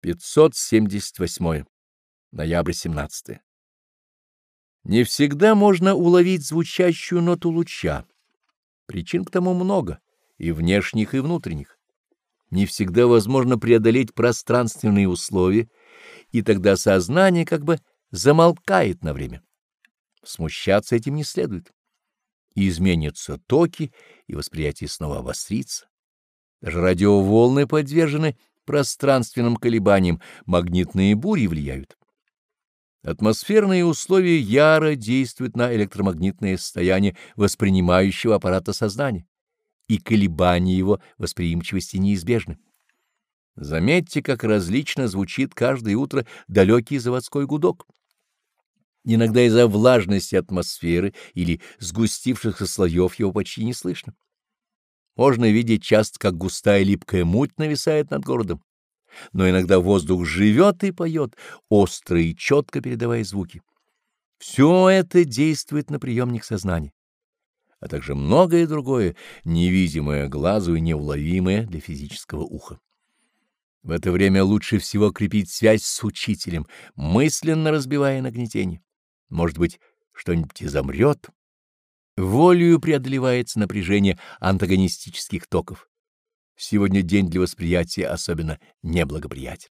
578. Ноябрь 17. Не всегда можно уловить звучащую ноту луча. Причин к тому много, и внешних, и внутренних. Не всегда возможно преодолеть пространственные условия, и тогда сознание как бы замолкает на время. Смущаться этим не следует. Изменятся токи, и восприятие снова обострится. Даже радиоволны подвержены пространственным колебаниям, магнитные бури влияют. Атмосферные условия яро действуют на электромагнитное состояние воспринимающего аппарата сознания, и колебания его восприимчивости неизбежны. Заметьте, как различно звучит каждое утро далекий заводской гудок. Иногда из-за влажности атмосферы или сгустившихся слоев его почти не слышно. Можно видеть часто, как густая липкая муть нависает над городом, но иногда воздух живет и поет, остро и четко передавая звуки. Все это действует на приемник сознания, а также многое другое, невидимое глазу и неуловимое для физического уха. В это время лучше всего крепить связь с учителем, мысленно разбивая нагнетение. Может быть, что-нибудь и замрет. Волею преодолевается напряжение антагонистических токов. Сегодня день для восприятия особенно неблагоприятен.